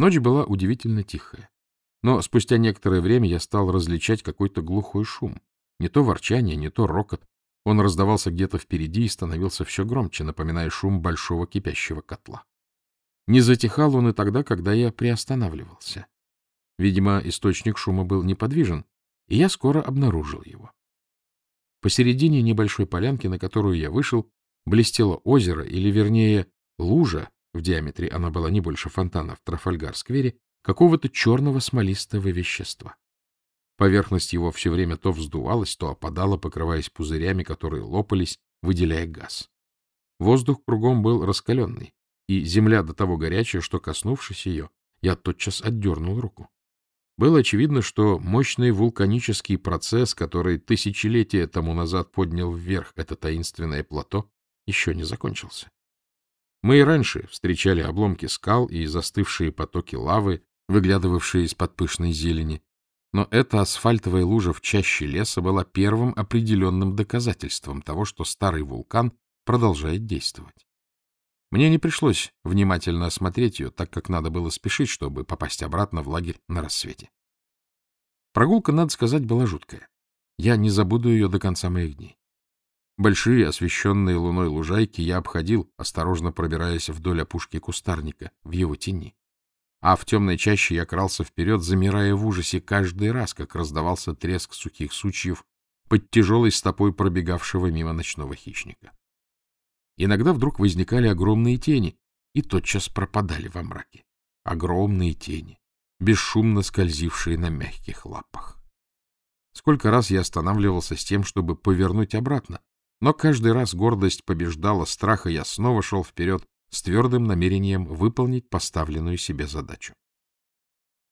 Ночь была удивительно тихая. Но спустя некоторое время я стал различать какой-то глухой шум. Не то ворчание, не то рокот. Он раздавался где-то впереди и становился все громче, напоминая шум большого кипящего котла. Не затихал он и тогда, когда я приостанавливался. Видимо, источник шума был неподвижен, и я скоро обнаружил его. Посередине небольшой полянки, на которую я вышел, блестело озеро, или, вернее, лужа, в диаметре она была не больше фонтана в Трафальгар-сквере, какого-то черного смолистого вещества. Поверхность его все время то вздувалась, то опадала, покрываясь пузырями, которые лопались, выделяя газ. Воздух кругом был раскаленный, и земля до того горячая, что, коснувшись ее, я тотчас отдернул руку. Было очевидно, что мощный вулканический процесс, который тысячелетия тому назад поднял вверх это таинственное плато, еще не закончился. Мы и раньше встречали обломки скал и застывшие потоки лавы, выглядывавшие из-под пышной зелени, но эта асфальтовая лужа в чаще леса была первым определенным доказательством того, что старый вулкан продолжает действовать. Мне не пришлось внимательно осмотреть ее, так как надо было спешить, чтобы попасть обратно в лагерь на рассвете. Прогулка, надо сказать, была жуткая. Я не забуду ее до конца моих дней. Большие, освещенные луной лужайки я обходил, осторожно пробираясь вдоль опушки кустарника, в его тени а в темной чаще я крался вперед, замирая в ужасе каждый раз, как раздавался треск сухих сучьев под тяжелой стопой пробегавшего мимо ночного хищника. Иногда вдруг возникали огромные тени и тотчас пропадали во мраке. Огромные тени, бесшумно скользившие на мягких лапах. Сколько раз я останавливался с тем, чтобы повернуть обратно, но каждый раз гордость побеждала страх, и я снова шел вперед, с твердым намерением выполнить поставленную себе задачу.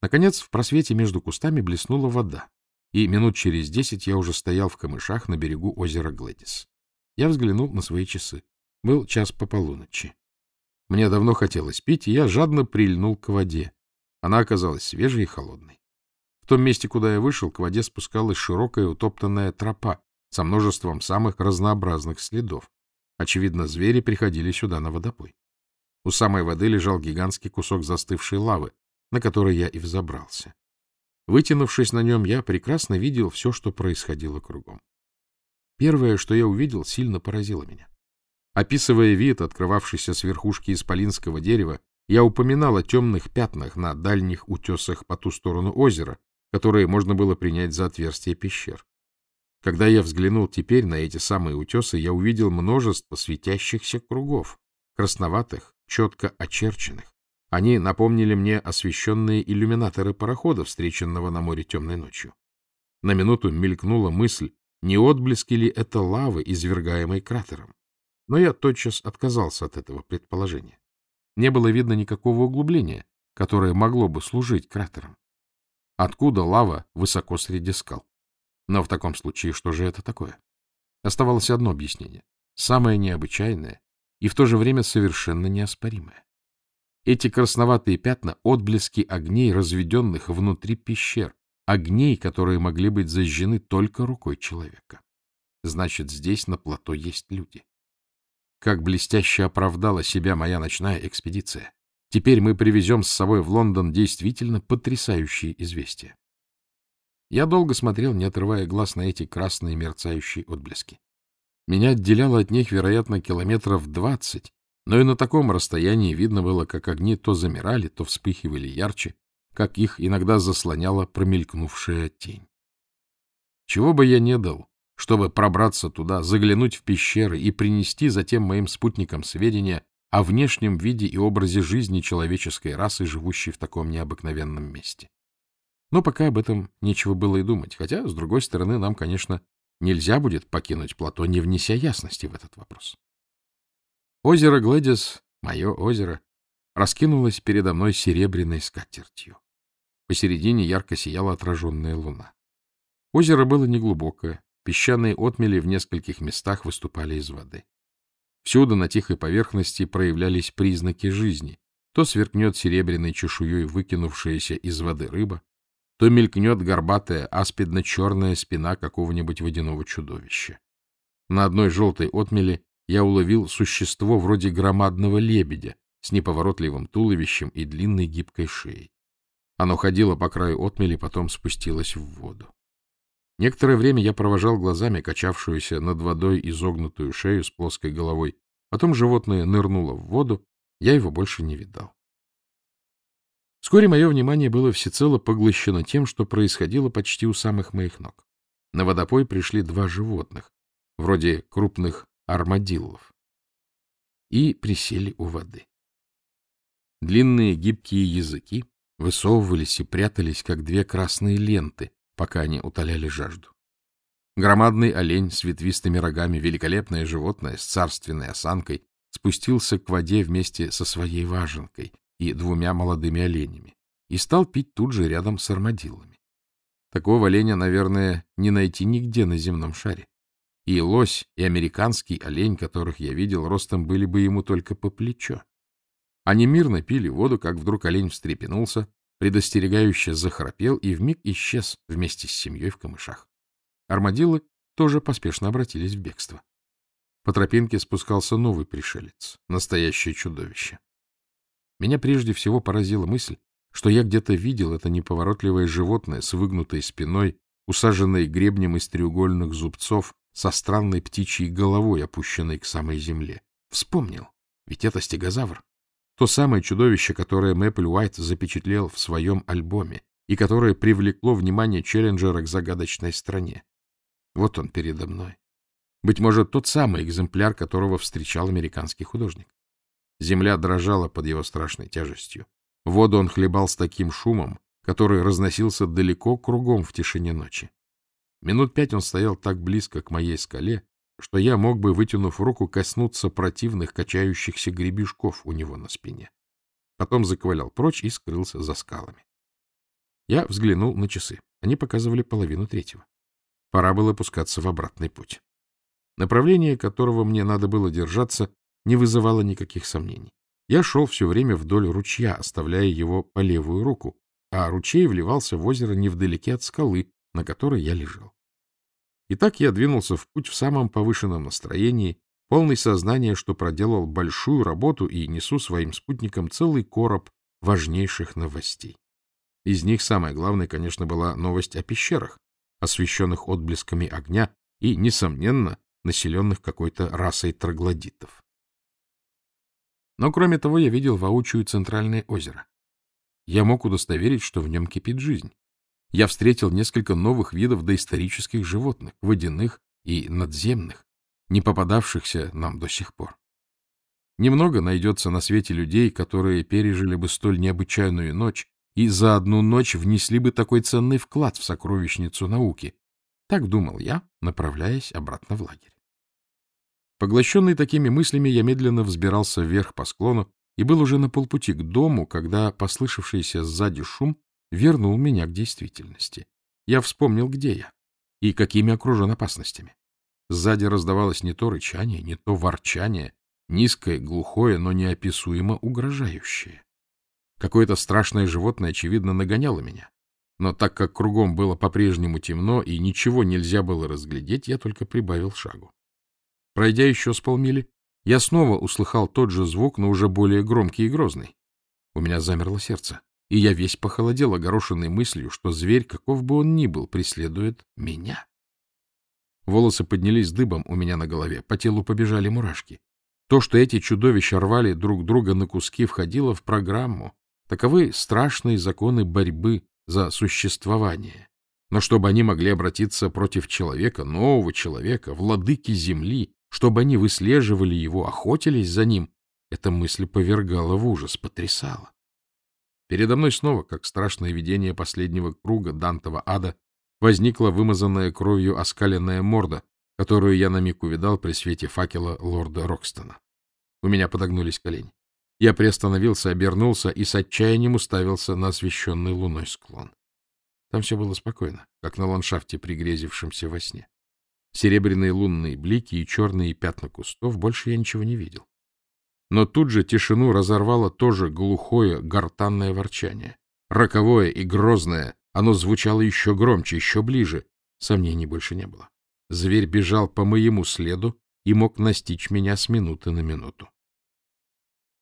Наконец, в просвете между кустами блеснула вода, и минут через десять я уже стоял в камышах на берегу озера Глэдис. Я взглянул на свои часы. Был час по полуночи. Мне давно хотелось пить, и я жадно прильнул к воде. Она оказалась свежей и холодной. В том месте, куда я вышел, к воде спускалась широкая утоптанная тропа со множеством самых разнообразных следов. Очевидно, звери приходили сюда на водопой. У самой воды лежал гигантский кусок застывшей лавы, на который я и взобрался. Вытянувшись на нем, я прекрасно видел все, что происходило кругом. Первое, что я увидел, сильно поразило меня. Описывая вид, открывавшийся с верхушки исполинского дерева, я упоминал о темных пятнах на дальних утесах по ту сторону озера, которые можно было принять за отверстия пещер. Когда я взглянул теперь на эти самые утесы, я увидел множество светящихся кругов, красноватых, четко очерченных. Они напомнили мне освещенные иллюминаторы парохода, встреченного на море темной ночью. На минуту мелькнула мысль, не отблески ли это лавы, извергаемой кратером. Но я тотчас отказался от этого предположения. Не было видно никакого углубления, которое могло бы служить кратером. Откуда лава высоко среди скал? Но в таком случае что же это такое? Оставалось одно объяснение. Самое необычайное и в то же время совершенно неоспоримое. Эти красноватые пятна — отблески огней, разведенных внутри пещер, огней, которые могли быть зажжены только рукой человека. Значит, здесь на плато есть люди. Как блестяще оправдала себя моя ночная экспедиция. Теперь мы привезем с собой в Лондон действительно потрясающие известия. Я долго смотрел, не отрывая глаз на эти красные мерцающие отблески. Меня отделяло от них, вероятно, километров двадцать, но и на таком расстоянии видно было, как огни то замирали, то вспыхивали ярче, как их иногда заслоняла промелькнувшая тень. Чего бы я не дал, чтобы пробраться туда, заглянуть в пещеры и принести затем моим спутникам сведения о внешнем виде и образе жизни человеческой расы, живущей в таком необыкновенном месте. Но пока об этом нечего было и думать, хотя, с другой стороны, нам, конечно, Нельзя будет покинуть плато, не внеся ясности в этот вопрос. Озеро Глэдис, мое озеро, раскинулось передо мной серебряной скатертью. Посередине ярко сияла отраженная луна. Озеро было неглубокое, песчаные отмели в нескольких местах выступали из воды. Всюду на тихой поверхности проявлялись признаки жизни. То сверкнет серебряной чешуей выкинувшаяся из воды рыба, то мелькнет горбатая, аспидно-черная спина какого-нибудь водяного чудовища. На одной желтой отмели я уловил существо вроде громадного лебедя, с неповоротливым туловищем и длинной гибкой шеей. Оно ходило по краю отмели, потом спустилось в воду. Некоторое время я провожал глазами качавшуюся над водой изогнутую шею с плоской головой. Потом животное нырнуло в воду, я его больше не видал. Вскоре мое внимание было всецело поглощено тем, что происходило почти у самых моих ног. На водопой пришли два животных, вроде крупных армадиллов, и присели у воды. Длинные гибкие языки высовывались и прятались, как две красные ленты, пока они утоляли жажду. Громадный олень с ветвистыми рогами, великолепное животное с царственной осанкой, спустился к воде вместе со своей важенкой и двумя молодыми оленями и стал пить тут же рядом с армадиллами. Такого оленя, наверное, не найти нигде на земном шаре. И лось, и американский олень, которых я видел, ростом были бы ему только по плечо. Они мирно пили воду, как вдруг олень встрепенулся, предостерегающе захрапел и вмиг исчез вместе с семьей в камышах. Армадилы тоже поспешно обратились в бегство. По тропинке спускался новый пришелец, настоящее чудовище. Меня прежде всего поразила мысль, что я где-то видел это неповоротливое животное с выгнутой спиной, усаженное гребнем из треугольных зубцов, со странной птичьей головой, опущенной к самой земле. Вспомнил, ведь это стегозавр. То самое чудовище, которое Мэппл Уайт запечатлел в своем альбоме и которое привлекло внимание Челленджера к загадочной стране. Вот он передо мной. Быть может, тот самый экземпляр, которого встречал американский художник. Земля дрожала под его страшной тяжестью. Воду он хлебал с таким шумом, который разносился далеко кругом в тишине ночи. Минут пять он стоял так близко к моей скале, что я мог бы, вытянув руку, коснуться противных качающихся гребешков у него на спине. Потом заковылял прочь и скрылся за скалами. Я взглянул на часы. Они показывали половину третьего. Пора было пускаться в обратный путь. Направление, которого мне надо было держаться, не вызывало никаких сомнений. Я шел все время вдоль ручья, оставляя его по левую руку, а ручей вливался в озеро невдалеке от скалы, на которой я лежал. И так я двинулся в путь в самом повышенном настроении, полный сознания, что проделал большую работу и несу своим спутникам целый короб важнейших новостей. Из них самое главное, конечно, была новость о пещерах, освещенных отблесками огня и, несомненно, населенных какой-то расой троглодитов. Но, кроме того, я видел воочию центральное озеро. Я мог удостоверить, что в нем кипит жизнь я встретил несколько новых видов доисторических животных, водяных и надземных, не попадавшихся нам до сих пор. Немного найдется на свете людей, которые пережили бы столь необычайную ночь и за одну ночь внесли бы такой ценный вклад в сокровищницу науки. Так думал я, направляясь обратно в лагерь. Поглощенный такими мыслями, я медленно взбирался вверх по склону и был уже на полпути к дому, когда послышавшийся сзади шум вернул меня к действительности. Я вспомнил, где я и какими окружен опасностями. Сзади раздавалось не то рычание, не то ворчание, низкое, глухое, но неописуемо угрожающее. Какое-то страшное животное, очевидно, нагоняло меня. Но так как кругом было по-прежнему темно и ничего нельзя было разглядеть, я только прибавил шагу. Пройдя еще с полмили, я снова услыхал тот же звук, но уже более громкий и грозный. У меня замерло сердце и я весь похолодел, огорошенной мыслью, что зверь, каков бы он ни был, преследует меня. Волосы поднялись дыбом у меня на голове, по телу побежали мурашки. То, что эти чудовища рвали друг друга на куски, входило в программу. Таковы страшные законы борьбы за существование. Но чтобы они могли обратиться против человека, нового человека, владыки земли, чтобы они выслеживали его, охотились за ним, эта мысль повергала в ужас, потрясала. Передо мной снова, как страшное видение последнего круга Дантова ада, возникла вымазанная кровью оскаленная морда, которую я на миг увидал при свете факела лорда Рокстона. У меня подогнулись колени. Я приостановился, обернулся и с отчаянием уставился на освещенный луной склон. Там все было спокойно, как на ландшафте, пригрезившемся во сне. Серебряные лунные блики и черные пятна кустов больше я ничего не видел. Но тут же тишину разорвало тоже глухое гортанное ворчание. Роковое и грозное, оно звучало еще громче, еще ближе. Сомнений больше не было. Зверь бежал по моему следу и мог настичь меня с минуты на минуту.